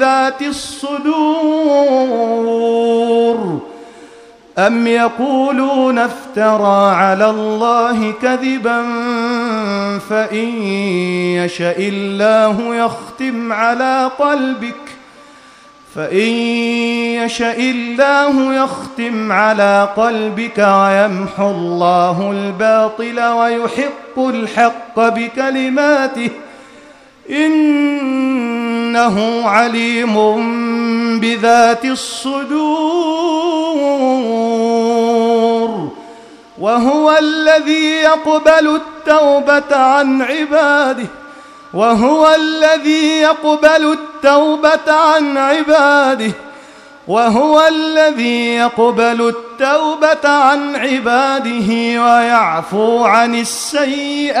بذات الصدور أم يقولون افترى على الله كذبا فإن يشأ الله يختم على قلبك فإن يشأ الله يختم على قلبك ويمحو الله الباطل ويحق الحق بكلماته إنه عليم بذات الصدور وهو الذي يقبل التوبة عن عباده وهو الذي يقبل التوبة عن عباده وهو الذي يقبل التوبة عن عباده ويعفو عن السيئات.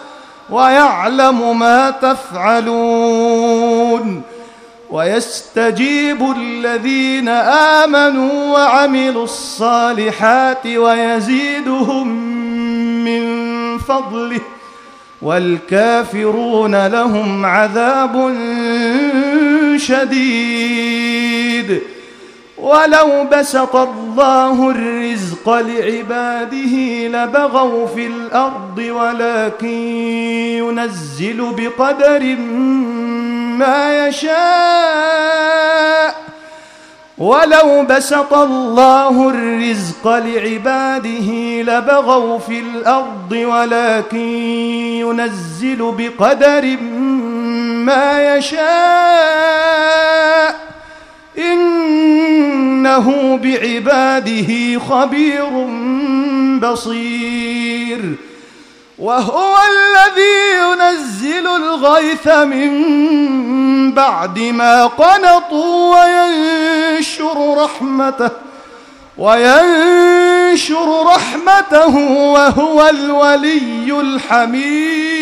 ويعلم ما تفعلون ويستجيب الذين آمنوا وعملوا الصالحات ويزيدهم من فضله والكافرون لهم عذاب شديد ولو بسط الله الرزق لعباده لبغوا في الأرض ولكن ينزل بقدر ما يشاء. ولو بسط الله الرزق لعباده لبغوا في الأرض ولكن ينزل بقدر ما يشاء. إنه بعباده خبير بصير. وهو الذي ينزل الغيث من بعد ما قنطوا وينشر رحمته وينشر رحمته وهو الولي الحميد.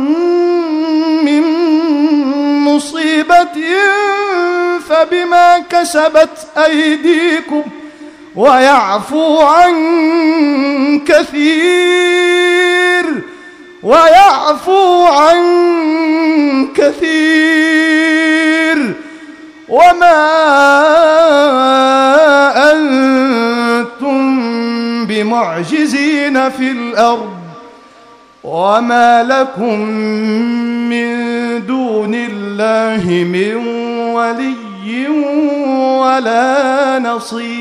فبما كسبت أيديكم ويعفو عن كثير ويعفو عن كثير وما أنتم بمعجزين في الأرض وما لكم من الله من ولي ولا نصير.